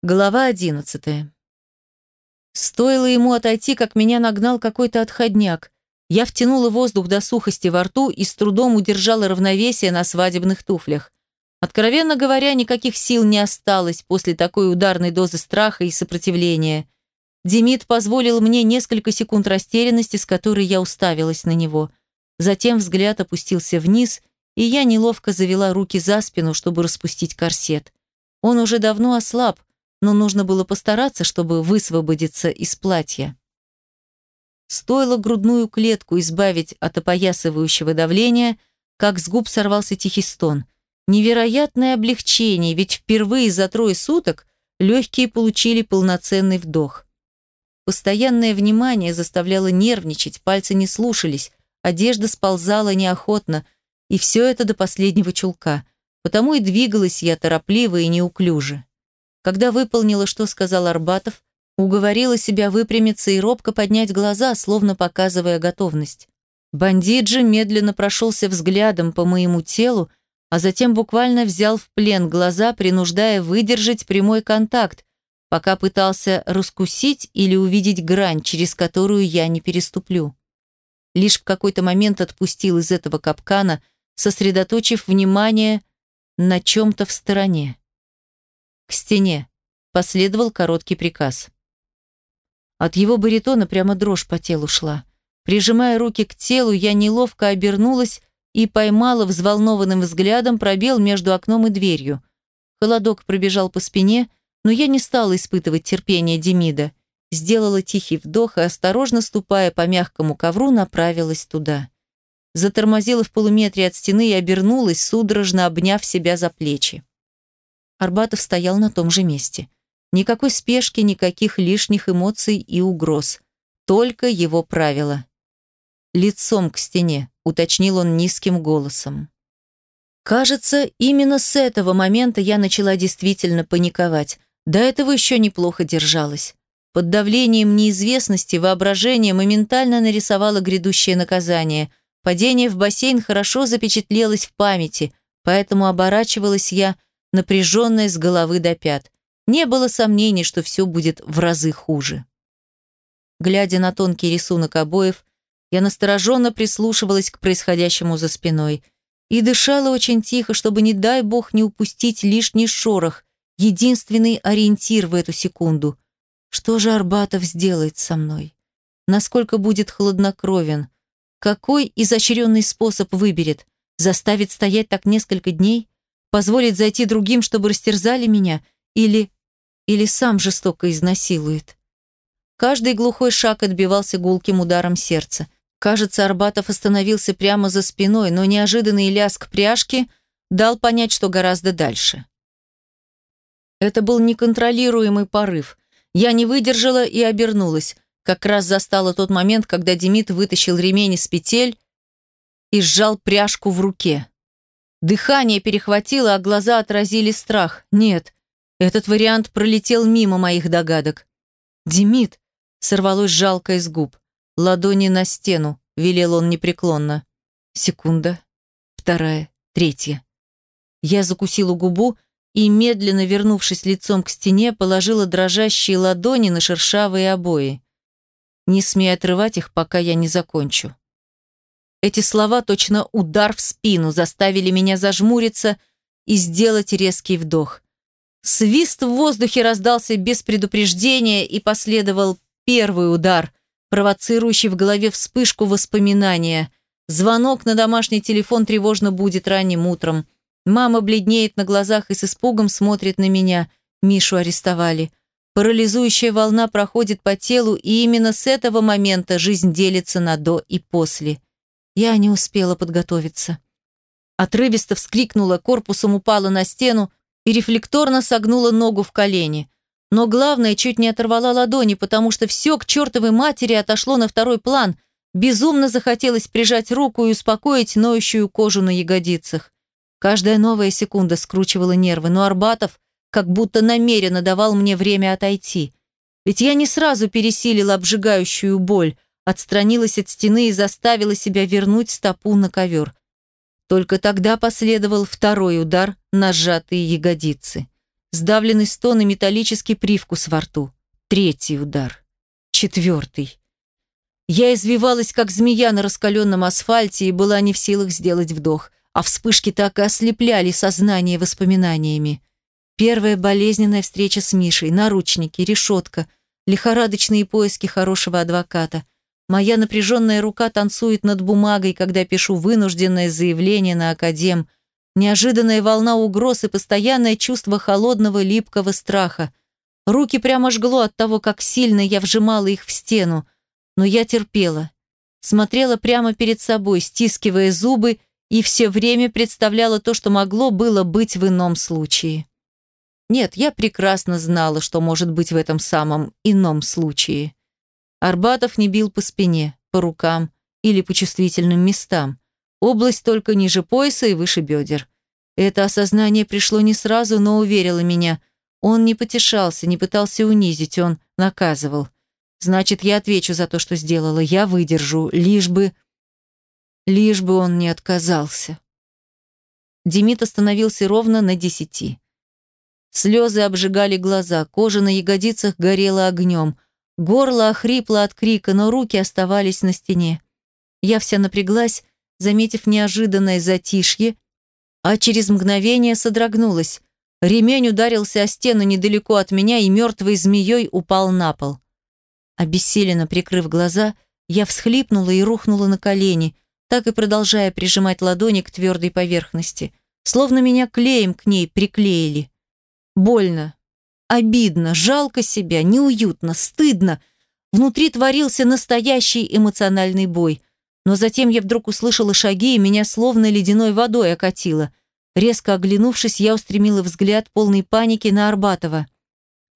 Глава одиннадцатая. Стоило ему отойти, как меня нагнал какой-то отходняк. Я втянула воздух до сухости во рту и с трудом удержала равновесие на свадебных туфлях. Откровенно говоря, никаких сил не осталось после такой ударной дозы страха и сопротивления. Демид позволил мне несколько секунд растерянности, с которой я уставилась на него. Затем взгляд опустился вниз, и я неловко завела руки за спину, чтобы распустить корсет. Он уже давно ослаб, но нужно было постараться, чтобы высвободиться из платья. Стоило грудную клетку избавить от опоясывающего давления, как с губ сорвался тихий стон. Невероятное облегчение, ведь впервые за трое суток легкие получили полноценный вдох. Постоянное внимание заставляло нервничать, пальцы не слушались, одежда сползала неохотно, и все это до последнего чулка, потому и двигалась я торопливо и неуклюже. Когда выполнила, что сказал Арбатов, уговорила себя выпрямиться и робко поднять глаза, словно показывая готовность. Бандит же медленно прошелся взглядом по моему телу, а затем буквально взял в плен глаза, принуждая выдержать прямой контакт, пока пытался раскусить или увидеть грань, через которую я не переступлю. Лишь в какой-то момент отпустил из этого капкана, сосредоточив внимание на чем-то в стороне. «К стене», – последовал короткий приказ. От его баритона прямо дрожь по телу шла. Прижимая руки к телу, я неловко обернулась и поймала взволнованным взглядом пробел между окном и дверью. Холодок пробежал по спине, но я не стала испытывать терпение Демида. Сделала тихий вдох и, осторожно ступая по мягкому ковру, направилась туда. Затормозила в полуметре от стены и обернулась, судорожно обняв себя за плечи. Арбатов стоял на том же месте. Никакой спешки, никаких лишних эмоций и угроз. Только его правила. «Лицом к стене», — уточнил он низким голосом. Кажется, именно с этого момента я начала действительно паниковать. До этого еще неплохо держалась. Под давлением неизвестности воображение моментально нарисовало грядущее наказание. Падение в бассейн хорошо запечатлелось в памяти, поэтому оборачивалась я, напряженная с головы до пят. Не было сомнений, что все будет в разы хуже. Глядя на тонкий рисунок обоев, я настороженно прислушивалась к происходящему за спиной и дышала очень тихо, чтобы, не дай бог, не упустить лишний шорох, единственный ориентир в эту секунду. Что же Арбатов сделает со мной? Насколько будет хладнокровен? Какой изощренный способ выберет? Заставит стоять так несколько дней? Позволит зайти другим, чтобы растерзали меня, или... или сам жестоко изнасилует. Каждый глухой шаг отбивался гулким ударом сердца. Кажется, Арбатов остановился прямо за спиной, но неожиданный ляск пряжки дал понять, что гораздо дальше. Это был неконтролируемый порыв. Я не выдержала и обернулась. Как раз застала тот момент, когда Демид вытащил ремень из петель и сжал пряжку в руке. Дыхание перехватило, а глаза отразили страх. Нет, этот вариант пролетел мимо моих догадок. «Демид!» — сорвалось жалко из губ. «Ладони на стену», — велел он непреклонно. Секунда, вторая, третья. Я закусила губу и, медленно вернувшись лицом к стене, положила дрожащие ладони на шершавые обои. Не смей отрывать их, пока я не закончу. Эти слова, точно удар в спину, заставили меня зажмуриться и сделать резкий вдох. Свист в воздухе раздался без предупреждения и последовал первый удар, провоцирующий в голове вспышку воспоминания. Звонок на домашний телефон тревожно будет ранним утром. Мама бледнеет на глазах и с испугом смотрит на меня. Мишу арестовали. Парализующая волна проходит по телу, и именно с этого момента жизнь делится на «до» и «после». Я не успела подготовиться. Отрывисто вскрикнула, корпусом упала на стену и рефлекторно согнула ногу в колени. Но главное, чуть не оторвала ладони, потому что все к чертовой матери отошло на второй план. Безумно захотелось прижать руку и успокоить ноющую кожу на ягодицах. Каждая новая секунда скручивала нервы, но Арбатов как будто намеренно давал мне время отойти. Ведь я не сразу пересилила обжигающую боль, отстранилась от стены и заставила себя вернуть стопу на ковер. Только тогда последовал второй удар на сжатые ягодицы. Сдавленный стон и металлический привкус во рту. Третий удар. Четвертый. Я извивалась, как змея на раскаленном асфальте, и была не в силах сделать вдох, а вспышки так и ослепляли сознание воспоминаниями. Первая болезненная встреча с Мишей, наручники, решетка, лихорадочные поиски хорошего адвоката. Моя напряженная рука танцует над бумагой, когда пишу вынужденное заявление на академ. Неожиданная волна угроз и постоянное чувство холодного липкого страха. Руки прямо жгло от того, как сильно я вжимала их в стену. Но я терпела. Смотрела прямо перед собой, стискивая зубы, и все время представляла то, что могло было быть в ином случае. Нет, я прекрасно знала, что может быть в этом самом ином случае. Арбатов не бил по спине, по рукам или по чувствительным местам. Область только ниже пояса и выше бедер. Это осознание пришло не сразу, но уверило меня. Он не потешался, не пытался унизить, он наказывал. Значит, я отвечу за то, что сделала. Я выдержу, лишь бы... Лишь бы он не отказался. Демид остановился ровно на десяти. Слезы обжигали глаза, кожа на ягодицах горела огнем. Горло охрипло от крика, но руки оставались на стене. Я вся напряглась, заметив неожиданное затишье, а через мгновение содрогнулась. Ремень ударился о стену недалеко от меня и мертвой змеей упал на пол. Обессиленно прикрыв глаза, я всхлипнула и рухнула на колени, так и продолжая прижимать ладони к твердой поверхности, словно меня клеем к ней приклеили. Больно, обидно, жалко себя, неуютно, стыдно. Внутри творился настоящий эмоциональный бой. Но затем я вдруг услышала шаги, и меня словно ледяной водой окатило. Резко оглянувшись, я устремила взгляд полной паники на Арбатова.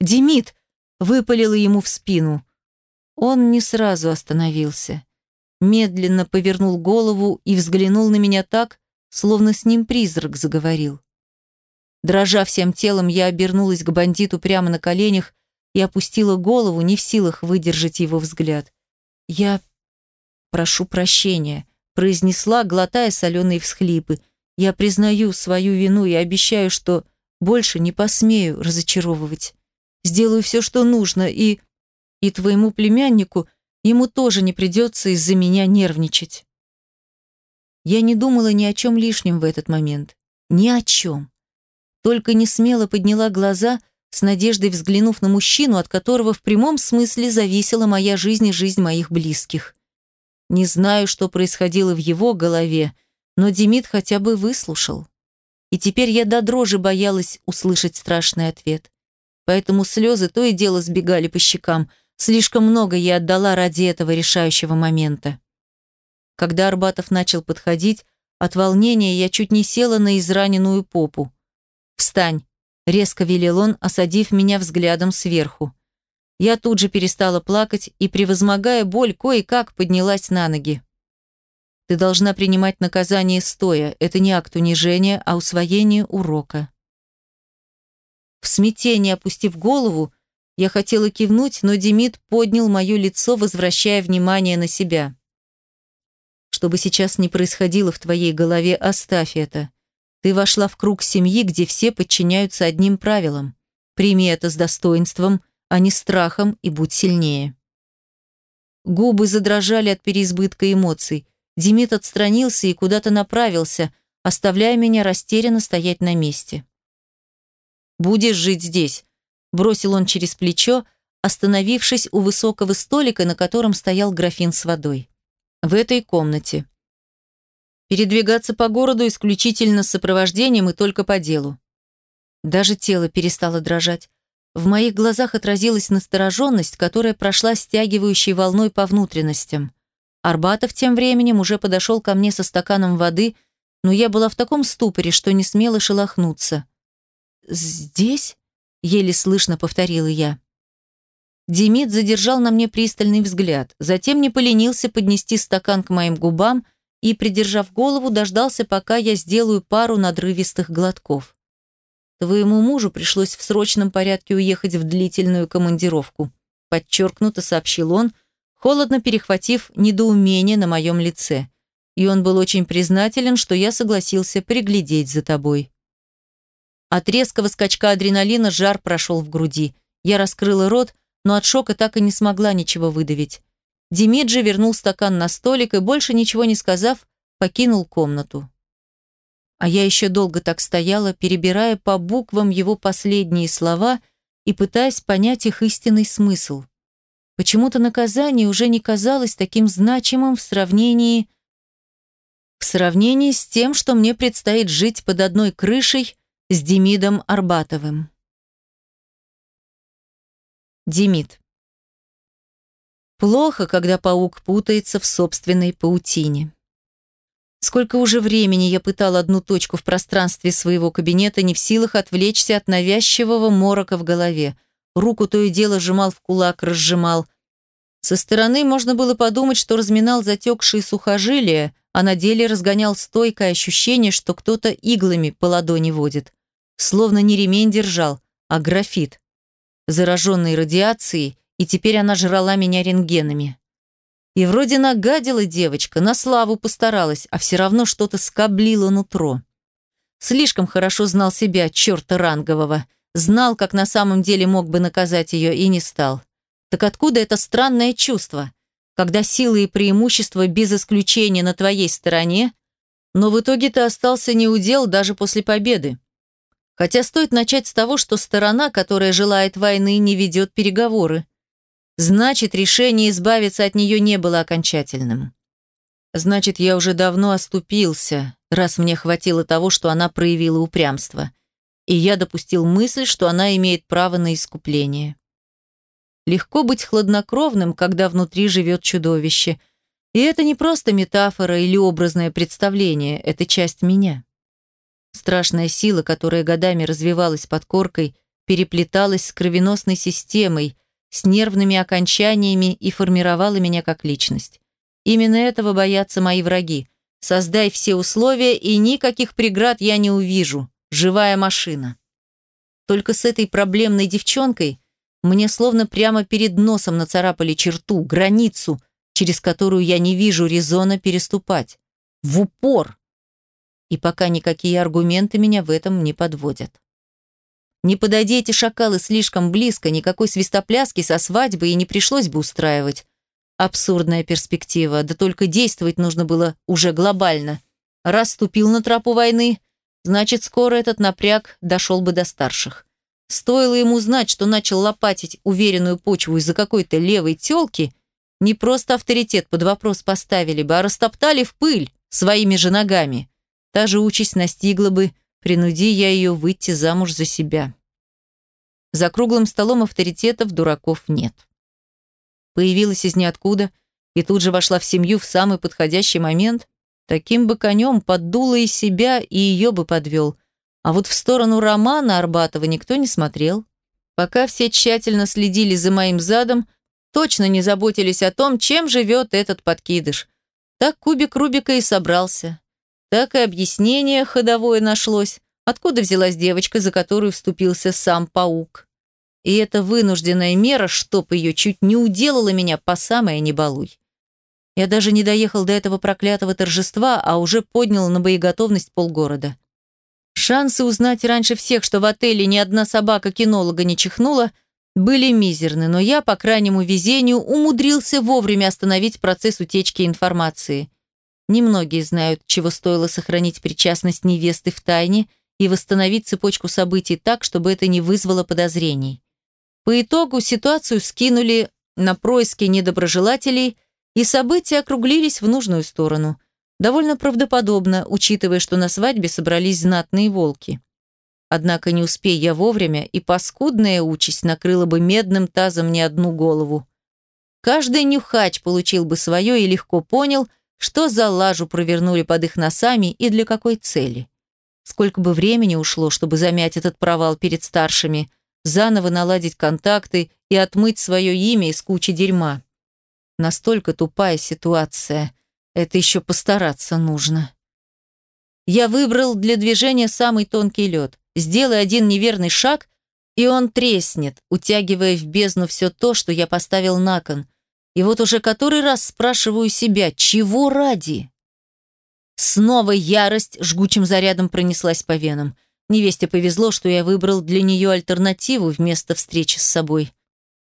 «Демид!» – выпалила ему в спину. Он не сразу остановился. Медленно повернул голову и взглянул на меня так, словно с ним призрак заговорил. Дрожа всем телом, я обернулась к бандиту прямо на коленях и опустила голову, не в силах выдержать его взгляд. «Я прошу прощения», – произнесла, глотая соленые всхлипы. «Я признаю свою вину и обещаю, что больше не посмею разочаровывать. Сделаю все, что нужно, и... И твоему племяннику ему тоже не придется из-за меня нервничать». Я не думала ни о чем лишнем в этот момент. Ни о чем. Только не смело подняла глаза, с надеждой взглянув на мужчину, от которого в прямом смысле зависела моя жизнь и жизнь моих близких. Не знаю, что происходило в его голове, но Демид хотя бы выслушал. И теперь я до дрожи боялась услышать страшный ответ. Поэтому слезы то и дело сбегали по щекам. Слишком много я отдала ради этого решающего момента. Когда Арбатов начал подходить, от волнения я чуть не села на израненную попу. «Встань!» – резко велел он, осадив меня взглядом сверху. Я тут же перестала плакать и, превозмогая боль, кое-как поднялась на ноги. «Ты должна принимать наказание стоя. Это не акт унижения, а усвоение урока». В смятении опустив голову, я хотела кивнуть, но Демид поднял мое лицо, возвращая внимание на себя. «Что бы сейчас ни происходило в твоей голове, оставь это. Ты вошла в круг семьи, где все подчиняются одним правилам. Прими это с достоинством, а не страхом, и будь сильнее. Губы задрожали от переизбытка эмоций. Демид отстранился и куда-то направился, оставляя меня растерянно стоять на месте. «Будешь жить здесь», – бросил он через плечо, остановившись у высокого столика, на котором стоял графин с водой. «В этой комнате. Передвигаться по городу исключительно с сопровождением и только по делу. Даже тело перестало дрожать. В моих глазах отразилась настороженность, которая прошла стягивающей волной по внутренностям. Арбатов тем временем уже подошел ко мне со стаканом воды, но я была в таком ступоре, что не смела шелохнуться. «Здесь?» — еле слышно повторила я. Демид задержал на мне пристальный взгляд, затем не поленился поднести стакан к моим губам и, придержав голову, дождался, пока я сделаю пару надрывистых глотков. Твоему мужу пришлось в срочном порядке уехать в длительную командировку, подчеркнуто сообщил он, холодно перехватив недоумение на моем лице. И он был очень признателен, что я согласился приглядеть за тобой. От резкого скачка адреналина жар прошел в груди. Я раскрыла рот, но от шока так и не смогла ничего выдавить. Димиджи вернул стакан на столик и, больше ничего не сказав, покинул комнату. А я еще долго так стояла, перебирая по буквам его последние слова и пытаясь понять их истинный смысл. Почему-то наказание уже не казалось таким значимым в сравнении в сравнении с тем, что мне предстоит жить под одной крышей с Демидом Арбатовым. Демид. Плохо, когда паук путается в собственной паутине. Сколько уже времени я пытал одну точку в пространстве своего кабинета, не в силах отвлечься от навязчивого морока в голове. Руку то и дело сжимал в кулак, разжимал. Со стороны можно было подумать, что разминал затекшие сухожилия, а на деле разгонял стойкое ощущение, что кто-то иглами по ладони водит. Словно не ремень держал, а графит. Зараженный радиацией, и теперь она жрала меня рентгенами. И вроде нагадила девочка, на славу постаралась, а все равно что-то скоблило нутро. Слишком хорошо знал себя, черта рангового. Знал, как на самом деле мог бы наказать ее, и не стал. Так откуда это странное чувство? Когда силы и преимущества без исключения на твоей стороне, но в итоге ты остался неудел даже после победы. Хотя стоит начать с того, что сторона, которая желает войны, не ведет переговоры. Значит, решение избавиться от нее не было окончательным. Значит, я уже давно оступился, раз мне хватило того, что она проявила упрямство. И я допустил мысль, что она имеет право на искупление. Легко быть хладнокровным, когда внутри живет чудовище. И это не просто метафора или образное представление, это часть меня. Страшная сила, которая годами развивалась под коркой, переплеталась с кровеносной системой, с нервными окончаниями и формировала меня как личность. Именно этого боятся мои враги. Создай все условия, и никаких преград я не увижу. Живая машина. Только с этой проблемной девчонкой мне словно прямо перед носом нацарапали черту, границу, через которую я не вижу резона переступать. В упор. И пока никакие аргументы меня в этом не подводят. Не подойди эти шакалы слишком близко, никакой свистопляски со свадьбы и не пришлось бы устраивать. Абсурдная перспектива, да только действовать нужно было уже глобально. Раз ступил на тропу войны, значит, скоро этот напряг дошел бы до старших. Стоило ему знать, что начал лопатить уверенную почву из-за какой-то левой тёлки, не просто авторитет под вопрос поставили бы, а растоптали в пыль своими же ногами. Та же участь настигла бы Принуди я ее выйти замуж за себя. За круглым столом авторитетов дураков нет. Появилась из ниоткуда и тут же вошла в семью в самый подходящий момент. Таким бы конем поддула и себя, и ее бы подвел. А вот в сторону Романа Арбатова никто не смотрел. Пока все тщательно следили за моим задом, точно не заботились о том, чем живет этот подкидыш. Так кубик Рубика и собрался так и объяснение ходовое нашлось, откуда взялась девочка, за которую вступился сам паук. И эта вынужденная мера, чтоб ее чуть не уделала меня по самое не балуй. Я даже не доехал до этого проклятого торжества, а уже поднял на боеготовность полгорода. Шансы узнать раньше всех, что в отеле ни одна собака-кинолога не чихнула, были мизерны, но я, по крайнему везению, умудрился вовремя остановить процесс утечки информации. Немногие знают, чего стоило сохранить причастность невесты в тайне и восстановить цепочку событий так, чтобы это не вызвало подозрений. По итогу ситуацию скинули на происки недоброжелателей, и события округлились в нужную сторону. Довольно правдоподобно, учитывая, что на свадьбе собрались знатные волки. Однако не успей я вовремя, и паскудная участь накрыла бы медным тазом не одну голову. Каждый нюхач получил бы свое и легко понял – что за лажу провернули под их носами и для какой цели? Сколько бы времени ушло, чтобы замять этот провал перед старшими, заново наладить контакты и отмыть свое имя из кучи дерьма. Настолько тупая ситуация. Это еще постараться нужно. Я выбрал для движения самый тонкий лед. Сделай один неверный шаг, и он треснет, утягивая в бездну все то, что я поставил на кон, и вот уже который раз спрашиваю себя, чего ради? Снова ярость жгучим зарядом пронеслась по венам. Невесте повезло, что я выбрал для нее альтернативу вместо встречи с собой.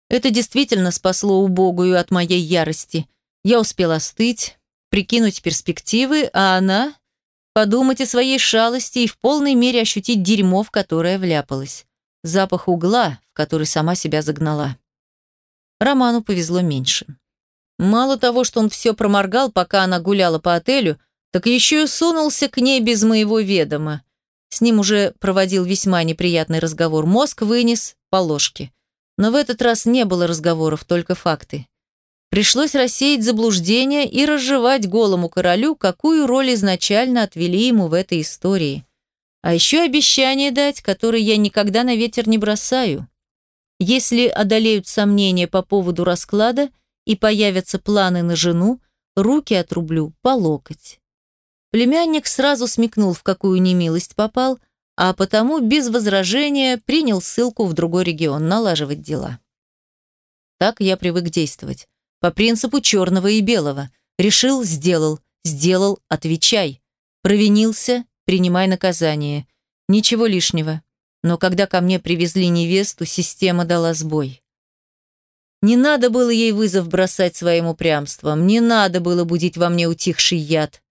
Это действительно спасло убогую от моей ярости. Я успел остыть, прикинуть перспективы, а она – подумать о своей шалости и в полной мере ощутить дерьмо, в которое вляпалась. Запах угла, в который сама себя загнала. Роману повезло меньше. Мало того, что он все проморгал, пока она гуляла по отелю, так еще и сунулся к ней без моего ведома. С ним уже проводил весьма неприятный разговор. Мозг вынес по ложке. Но в этот раз не было разговоров, только факты. Пришлось рассеять заблуждения и разжевать голому королю, какую роль изначально отвели ему в этой истории. А еще обещание дать, которое я никогда на ветер не бросаю. Если одолеют сомнения по поводу расклада и появятся планы на жену, руки отрублю по локоть. Племянник сразу смекнул, в какую немилость попал, а потому без возражения принял ссылку в другой регион налаживать дела. Так я привык действовать. По принципу черного и белого. Решил – сделал. Сделал – отвечай. Провинился – принимай наказание. Ничего лишнего. Но когда ко мне привезли невесту, система дала сбой. Не надо было ей вызов бросать своим упрямством. Не надо было будить во мне утихший яд.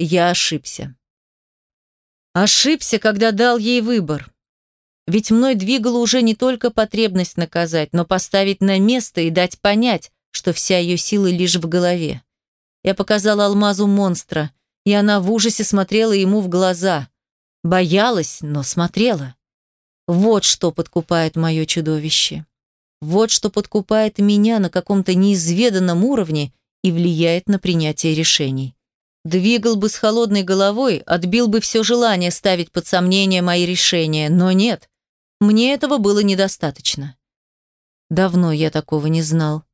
Я ошибся. Ошибся, когда дал ей выбор. Ведь мной двигала уже не только потребность наказать, но поставить на место и дать понять, что вся ее сила лишь в голове. Я показала алмазу монстра, и она в ужасе смотрела ему в глаза. Боялась, но смотрела. Вот что подкупает мое чудовище. Вот что подкупает меня на каком-то неизведанном уровне и влияет на принятие решений. Двигал бы с холодной головой, отбил бы все желание ставить под сомнение мои решения, но нет, мне этого было недостаточно. Давно я такого не знал.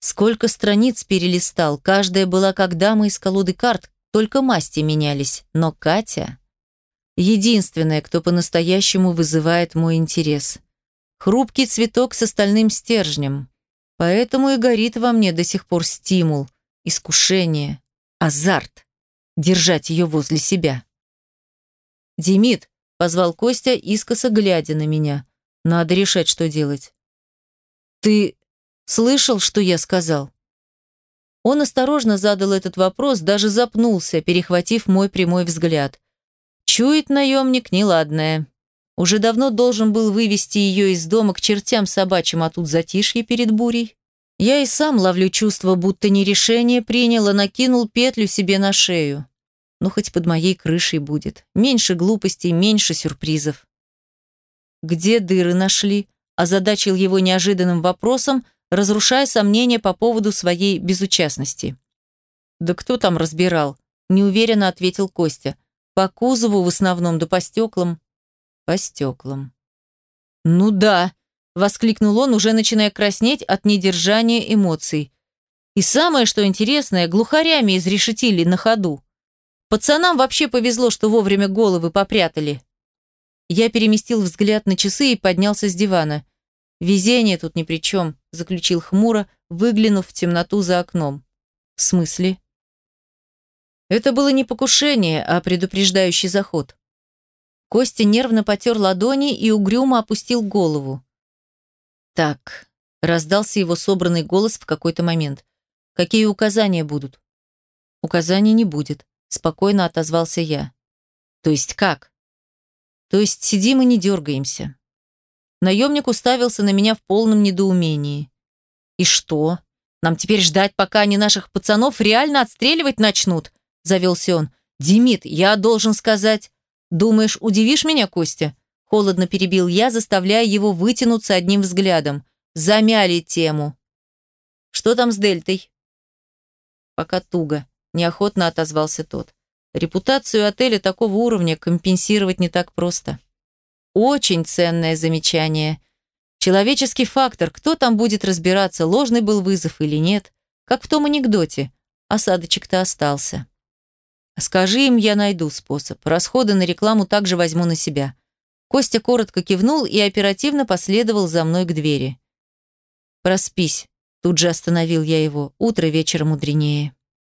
Сколько страниц перелистал, каждая была как дама из колоды карт, только масти менялись. Но Катя — единственная, кто по-настоящему вызывает мой интерес. Хрупкий цветок с остальным стержнем. Поэтому и горит во мне до сих пор стимул, искушение, азарт держать ее возле себя. «Демид», — позвал Костя, искоса глядя на меня. «Надо решать, что делать». «Ты Слышал, что я сказал?» Он осторожно задал этот вопрос, даже запнулся, перехватив мой прямой взгляд. Чует наемник неладное. Уже давно должен был вывести ее из дома к чертям собачьим, а тут затишье перед бурей. Я и сам ловлю чувство, будто не решение принял, а накинул петлю себе на шею. Ну, хоть под моей крышей будет. Меньше глупостей, меньше сюрпризов. «Где дыры нашли?» озадачил его неожиданным вопросом, разрушая сомнения по поводу своей безучастности. «Да кто там разбирал?» – неуверенно ответил Костя. «По кузову в основном, да по стеклам». «По стеклам». «Ну да», – воскликнул он, уже начиная краснеть от недержания эмоций. «И самое, что интересное, глухарями изрешетили на ходу. Пацанам вообще повезло, что вовремя головы попрятали». Я переместил взгляд на часы и поднялся с дивана. «Везение тут ни при чем», – заключил хмуро, выглянув в темноту за окном. «В смысле?» Это было не покушение, а предупреждающий заход. Костя нервно потер ладони и угрюмо опустил голову. «Так», – раздался его собранный голос в какой-то момент. «Какие указания будут?» «Указаний не будет», – спокойно отозвался я. «То есть как?» «То есть сидим и не дергаемся. Наемник уставился на меня в полном недоумении. «И что? Нам теперь ждать, пока они наших пацанов реально отстреливать начнут?» Завелся он. «Демид, я должен сказать...» «Думаешь, удивишь меня, Костя?» Холодно перебил я, заставляя его вытянуться одним взглядом. Замяли тему. «Что там с Дельтой?» «Пока туго», – неохотно отозвался тот. «Репутацию отеля такого уровня компенсировать не так просто». Очень ценное замечание. Человеческий фактор, кто там будет разбираться, ложный был вызов или нет, как в том анекдоте. Осадочек-то остался. Скажи им, я найду способ. Расходы на рекламу также возьму на себя. Костя коротко кивнул и оперативно последовал за мной к двери. Проспись. Тут же остановил я его. Утро вечера мудренее.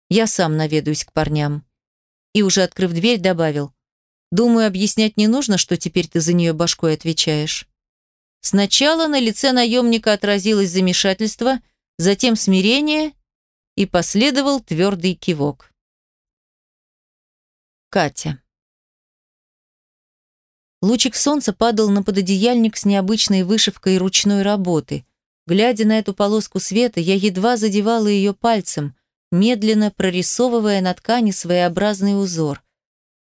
Я сам наведаюсь к парням. И уже открыв дверь, добавил. Думаю, объяснять не нужно, что теперь ты за нее башкой отвечаешь. Сначала на лице наемника отразилось замешательство, затем смирение и последовал твердый кивок. Катя. Лучик солнца падал на пододеяльник с необычной вышивкой ручной работы. Глядя на эту полоску света, я едва задевала ее пальцем, медленно прорисовывая на ткани своеобразный узор.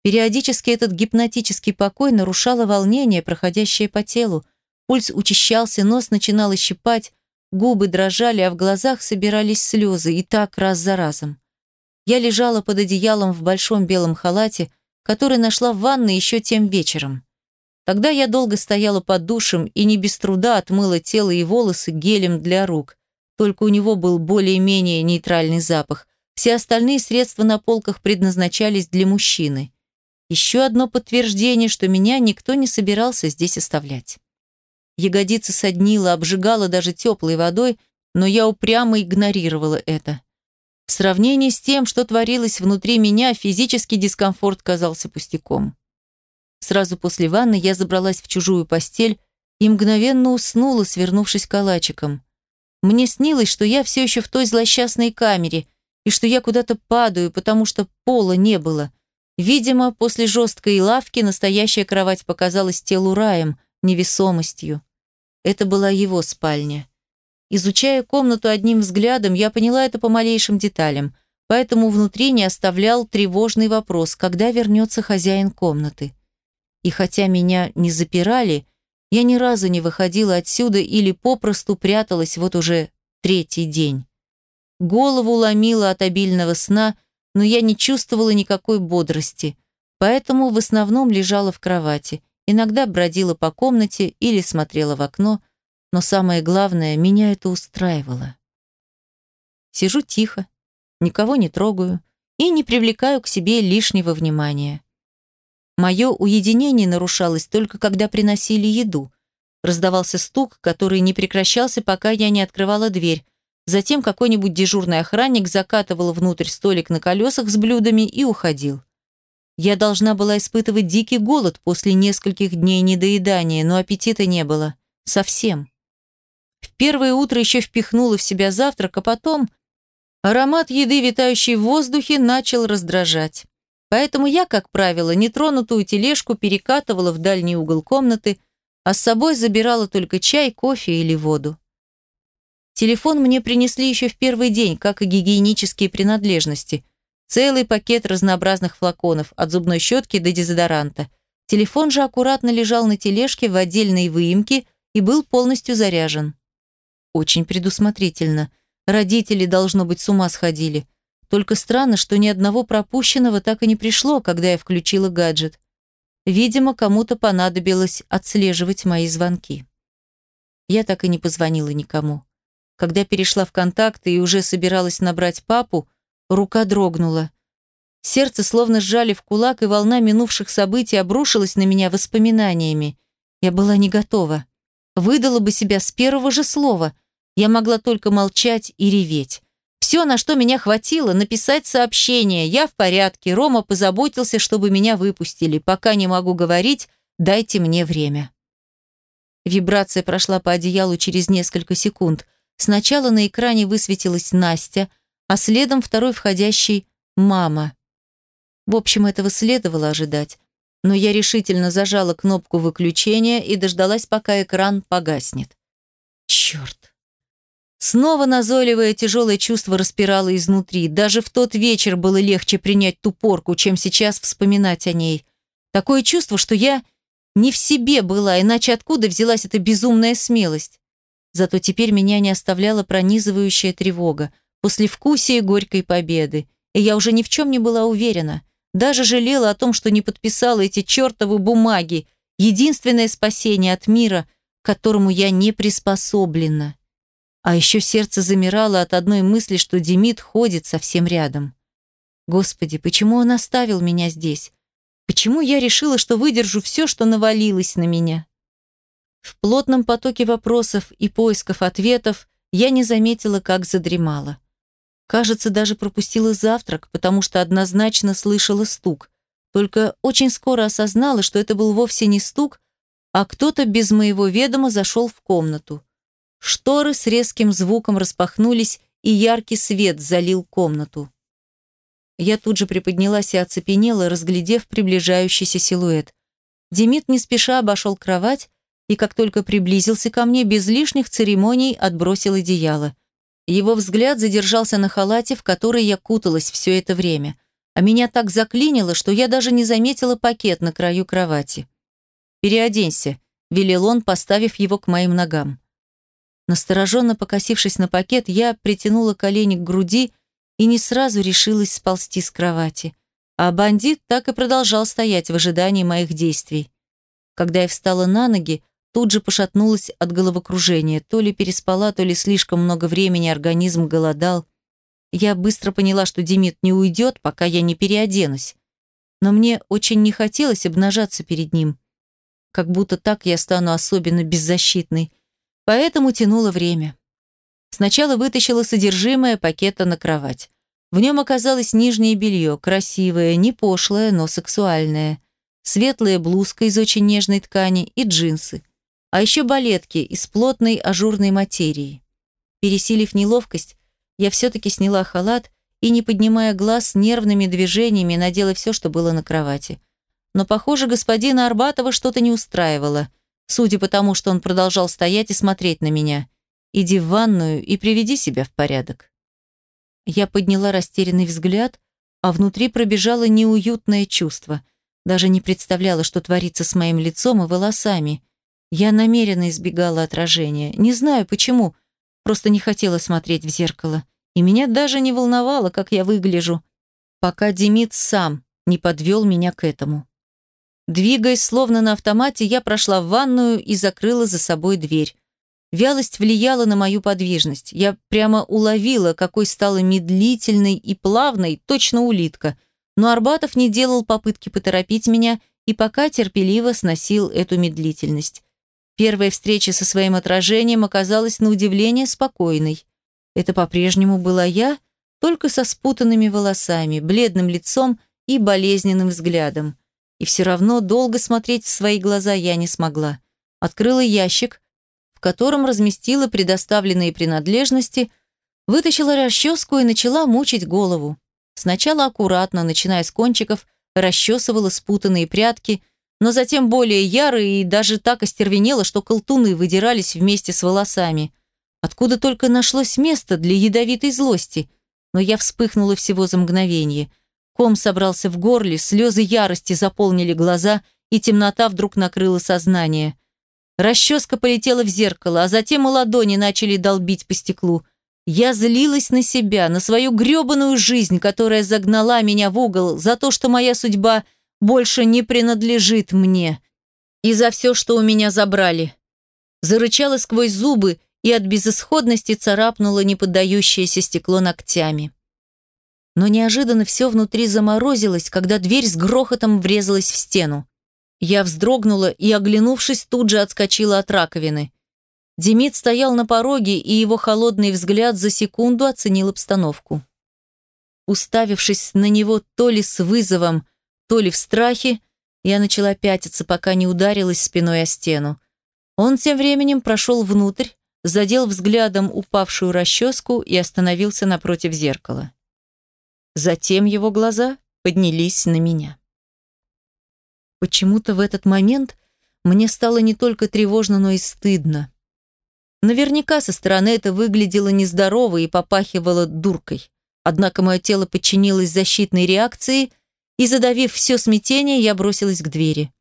Периодически этот гипнотический покой нарушало волнение, проходящее по телу. Пульс учащался, нос начинал щипать, губы дрожали, а в глазах собирались слезы, и так раз за разом. Я лежала под одеялом в большом белом халате, который нашла в ванной еще тем вечером. Тогда я долго стояла под душем и не без труда отмыла тело и волосы гелем для рук. Только у него был более-менее нейтральный запах. Все остальные средства на полках предназначались для мужчины. Еще одно подтверждение, что меня никто не собирался здесь оставлять. Ягодица соднила, обжигала даже теплой водой, но я упрямо игнорировала это. В сравнении с тем, что творилось внутри меня, физический дискомфорт казался пустяком. Сразу после ванны я забралась в чужую постель и мгновенно уснула, свернувшись калачиком. Мне снилось, что я все еще в той злосчастной камере и что я куда-то падаю, потому что пола не было. Видимо, после жесткой лавки настоящая кровать показалась телу раем, невесомостью. Это была его спальня. Изучая комнату одним взглядом, я поняла это по малейшим деталям, поэтому внутри не оставлял тревожный вопрос, когда вернется хозяин комнаты. И хотя меня не запирали, я ни разу не выходила отсюда или попросту пряталась вот уже третий день. Голову ломила от обильного сна, но я не чувствовала никакой бодрости, поэтому в основном лежала в кровати, иногда бродила по комнате или смотрела в окно, но самое главное, меня это устраивало. Сижу тихо, никого не трогаю и не привлекаю к себе лишнего внимания. Мое уединение нарушалось только когда приносили еду. Раздавался стук, который не прекращался, пока я не открывала дверь. Затем какой-нибудь дежурный охранник закатывал внутрь столик на колесах с блюдами и уходил. Я должна была испытывать дикий голод после нескольких дней недоедания, но аппетита не было. Совсем. В первое утро еще впихнула в себя завтрак, а потом аромат еды, витающий в воздухе, начал раздражать. Поэтому я, как правило, нетронутую тележку перекатывала в дальний угол комнаты, а с собой забирала только чай, кофе или воду. Телефон мне принесли еще в первый день, как и гигиенические принадлежности. Целый пакет разнообразных флаконов, от зубной щетки до дезодоранта. Телефон же аккуратно лежал на тележке в отдельной выемке и был полностью заряжен. Очень предусмотрительно. Родители, должно быть, с ума сходили. Только странно, что ни одного пропущенного так и не пришло, когда я включила гаджет. Видимо, кому-то понадобилось отслеживать мои звонки. Я так и не позвонила никому. Когда перешла в контакты и уже собиралась набрать папу, рука дрогнула. Сердце словно сжали в кулак, и волна минувших событий обрушилась на меня воспоминаниями. Я была не готова. Выдала бы себя с первого же слова. Я могла только молчать и реветь. Все, на что меня хватило, написать сообщение. Я в порядке. Рома позаботился, чтобы меня выпустили. Пока не могу говорить, дайте мне время. Вибрация прошла по одеялу через несколько секунд. Сначала на экране высветилась Настя, а следом второй входящий «Мама». В общем, этого следовало ожидать. Но я решительно зажала кнопку выключения и дождалась, пока экран погаснет. Черт! Снова назойливое тяжелое чувство распирало изнутри. Даже в тот вечер было легче принять ту порку, чем сейчас вспоминать о ней. Такое чувство, что я не в себе была, иначе откуда взялась эта безумная смелость? Зато теперь меня не оставляла пронизывающая тревога, послевкусие горькой победы. И я уже ни в чем не была уверена. Даже жалела о том, что не подписала эти чертовы бумаги. Единственное спасение от мира, к которому я не приспособлена. А еще сердце замирало от одной мысли, что Демид ходит совсем рядом. Господи, почему он оставил меня здесь? Почему я решила, что выдержу все, что навалилось на меня? В плотном потоке вопросов и поисков ответов я не заметила, как задремала. Кажется, даже пропустила завтрак, потому что однозначно слышала стук. Только очень скоро осознала, что это был вовсе не стук, а кто-то без моего ведома зашел в комнату. Шторы с резким звуком распахнулись, и яркий свет залил комнату. Я тут же приподнялась и оцепенела, разглядев приближающийся силуэт. Демид не спеша обошел кровать и, как только приблизился ко мне, без лишних церемоний отбросил одеяло. Его взгляд задержался на халате, в который я куталась все это время, а меня так заклинило, что я даже не заметила пакет на краю кровати. «Переоденься», — велел он, поставив его к моим ногам. Настороженно покосившись на пакет, я притянула колени к груди и не сразу решилась сползти с кровати. А бандит так и продолжал стоять в ожидании моих действий. Когда я встала на ноги, тут же пошатнулась от головокружения. То ли переспала, то ли слишком много времени организм голодал. Я быстро поняла, что Демид не уйдет, пока я не переоденусь. Но мне очень не хотелось обнажаться перед ним. Как будто так я стану особенно беззащитной. Поэтому тянуло время. Сначала вытащила содержимое пакета на кровать. В нем оказалось нижнее белье, красивое, не пошлое, но сексуальное. Светлая блузка из очень нежной ткани и джинсы. А еще балетки из плотной ажурной материи. Пересилив неловкость, я все-таки сняла халат и, не поднимая глаз, нервными движениями надела все, что было на кровати. Но, похоже, господина Арбатова что-то не устраивало – судя по тому, что он продолжал стоять и смотреть на меня. «Иди в ванную и приведи себя в порядок». Я подняла растерянный взгляд, а внутри пробежало неуютное чувство. Даже не представляла, что творится с моим лицом и волосами. Я намеренно избегала отражения. Не знаю почему, просто не хотела смотреть в зеркало. И меня даже не волновало, как я выгляжу, пока Демид сам не подвел меня к этому. Двигаясь словно на автомате, я прошла в ванную и закрыла за собой дверь. Вялость влияла на мою подвижность. Я прямо уловила, какой стала медлительной и плавной, точно улитка. Но Арбатов не делал попытки поторопить меня и пока терпеливо сносил эту медлительность. Первая встреча со своим отражением оказалась на удивление спокойной. Это по-прежнему была я, только со спутанными волосами, бледным лицом и болезненным взглядом. И все равно долго смотреть в свои глаза я не смогла. Открыла ящик, в котором разместила предоставленные принадлежности, вытащила расческу и начала мучить голову. Сначала аккуратно, начиная с кончиков, расчесывала спутанные прядки, но затем более ярые и даже так остервенела, что колтуны выдирались вместе с волосами. Откуда только нашлось место для ядовитой злости, но я вспыхнула всего за мгновение. Ком собрался в горле, слезы ярости заполнили глаза, и темнота вдруг накрыла сознание. Расческа полетела в зеркало, а затем и ладони начали долбить по стеклу. Я злилась на себя, на свою грёбаную жизнь, которая загнала меня в угол, за то, что моя судьба больше не принадлежит мне. И за все, что у меня забрали. Зарычала сквозь зубы и от безысходности царапнула неподдающееся стекло ногтями но неожиданно все внутри заморозилось, когда дверь с грохотом врезалась в стену. Я вздрогнула и, оглянувшись, тут же отскочила от раковины. Демид стоял на пороге, и его холодный взгляд за секунду оценил обстановку. Уставившись на него то ли с вызовом, то ли в страхе, я начала пятиться, пока не ударилась спиной о стену. Он тем временем прошел внутрь, задел взглядом упавшую расческу и остановился напротив зеркала. Затем его глаза поднялись на меня. Почему-то в этот момент мне стало не только тревожно, но и стыдно. Наверняка со стороны это выглядело нездорово и попахивало дуркой. Однако мое тело подчинилось защитной реакции, и, задавив все смятение, я бросилась к двери.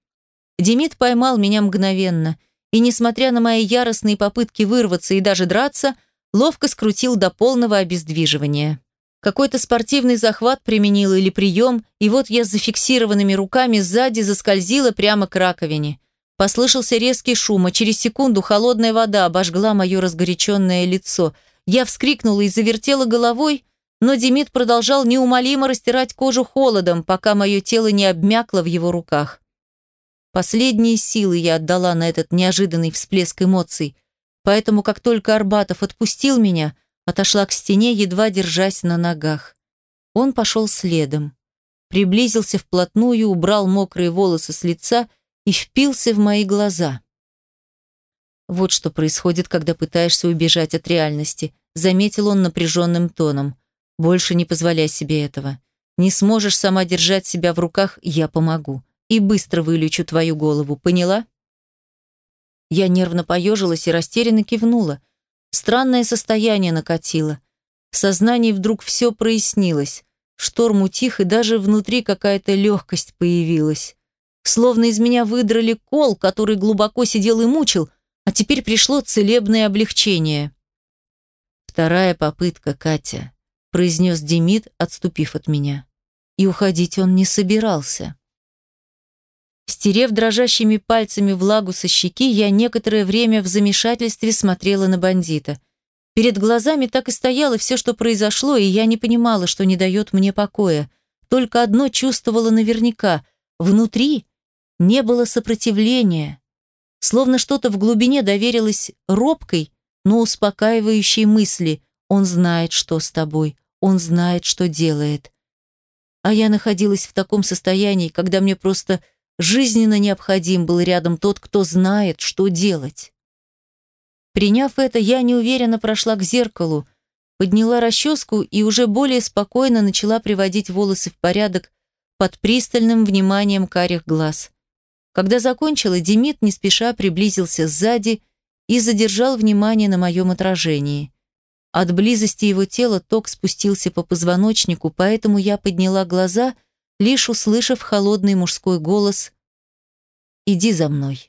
Демид поймал меня мгновенно, и, несмотря на мои яростные попытки вырваться и даже драться, ловко скрутил до полного обездвиживания. Какой-то спортивный захват применила или прием, и вот я с зафиксированными руками сзади заскользила прямо к раковине. Послышался резкий шум, а через секунду холодная вода обожгла мое разгоряченное лицо. Я вскрикнула и завертела головой, но Демид продолжал неумолимо растирать кожу холодом, пока мое тело не обмякло в его руках. Последние силы я отдала на этот неожиданный всплеск эмоций, поэтому как только Арбатов отпустил меня – Отошла к стене, едва держась на ногах. Он пошел следом. приблизился вплотную, убрал мокрые волосы с лица и впился в мои глаза. Вот что происходит, когда пытаешься убежать от реальности, заметил он напряженным тоном. Больше не позволяй себе этого. Не сможешь сама держать себя в руках, я помогу. И быстро вылечу твою голову, поняла? Я нервно поежилась и растерянно кивнула. Странное состояние накатило. В сознании вдруг все прояснилось. Шторм утих, и даже внутри какая-то легкость появилась. Словно из меня выдрали кол, который глубоко сидел и мучил, а теперь пришло целебное облегчение. «Вторая попытка, Катя», — произнес Демид, отступив от меня. И уходить он не собирался. Стерев дрожащими пальцами влагу со щеки, я некоторое время в замешательстве смотрела на бандита. Перед глазами так и стояло все, что произошло, и я не понимала, что не дает мне покоя. Только одно чувствовала наверняка. Внутри не было сопротивления. Словно что-то в глубине доверилось робкой, но успокаивающей мысли. Он знает, что с тобой. Он знает, что делает. А я находилась в таком состоянии, когда мне просто жизненно необходим был рядом тот, кто знает, что делать. Приняв это, я неуверенно прошла к зеркалу, подняла расческу и уже более спокойно начала приводить волосы в порядок под пристальным вниманием карих глаз. Когда закончила, Демид не спеша приблизился сзади и задержал внимание на моем отражении. От близости его тела ток спустился по позвоночнику, поэтому я подняла глаза, лишь услышав холодный мужской голос «Иди за мной».